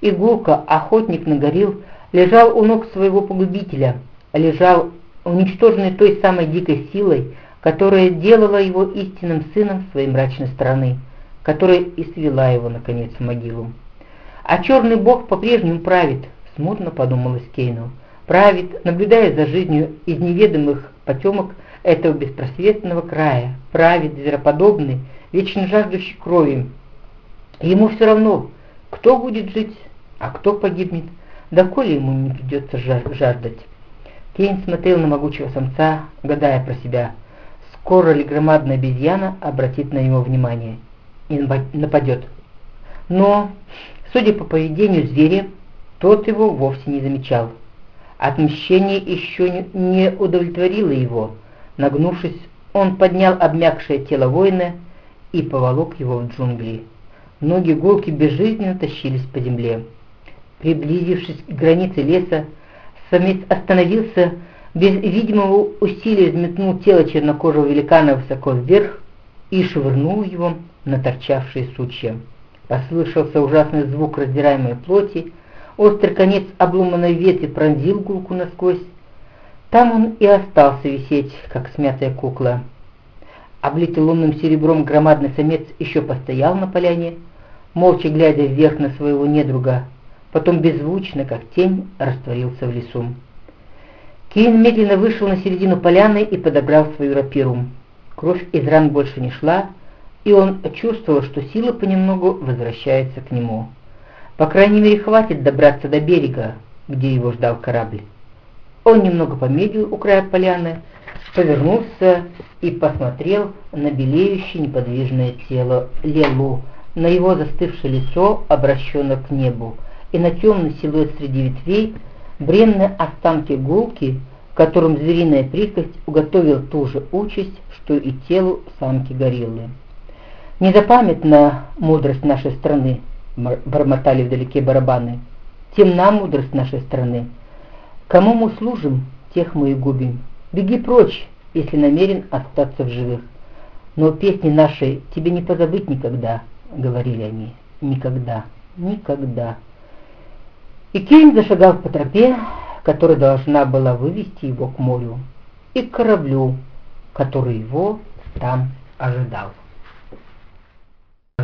и охотник на горил лежал у ног своего погубителя, лежал уничтоженный той самой дикой силой, которая делала его истинным сыном своей мрачной страны, которая и свела его, наконец, в могилу. А черный бог по-прежнему правит, смутно подумалось Кейну, правит, наблюдая за жизнью из неведомых потемок этого беспросветного края, правит звероподобный, вечно жаждущий крови. Ему все равно, кто будет жить, а кто погибнет, доколе ему не придется жаждать. Кейн смотрел на могучего самца, гадая про себя, скоро ли громадная обезьяна обратит на него внимание и нападет. Но, судя по поведению зверя, тот его вовсе не замечал. Отмщение еще не удовлетворило его. Нагнувшись, он поднял обмякшее тело воина и поволок его в джунгли. Ноги голки безжизненно тащились по земле. Приблизившись к границе леса, самец остановился, без видимого усилия взметнул тело чернокожего великана высоко вверх и швырнул его на торчавшие сучья. Послышался ужасный звук раздираемой плоти, острый конец обломанной ветви пронзил гулку насквозь. Там он и остался висеть, как смятая кукла. Облитый лунным серебром громадный самец еще постоял на поляне, молча глядя вверх на своего недруга, потом беззвучно, как тень, растворился в лесу. Кейн медленно вышел на середину поляны и подобрал свою рапиру. Кровь из ран больше не шла, и он чувствовал, что сила понемногу возвращается к нему. По крайней мере, хватит добраться до берега, где его ждал корабль. Он немного помедлил у края поляны, повернулся и посмотрел на белеющее неподвижное тело Лелу, на его застывшее лицо, обращенное к небу, и на темный силуэт среди ветвей, бренные останки гулки, которым звериная прихоть уготовил ту же участь, что и телу самки гориллы. «Незапамятна мудрость нашей страны», — бормотали вдалеке барабаны. «Темна мудрость нашей страны. Кому мы служим, тех мы и губим. Беги прочь, если намерен остаться в живых. Но песни нашей тебе не позабыть никогда», — говорили они. «Никогда, никогда». И Кейн зашагал по тропе, которая должна была вывести его к морю, и к кораблю, который его там ожидал.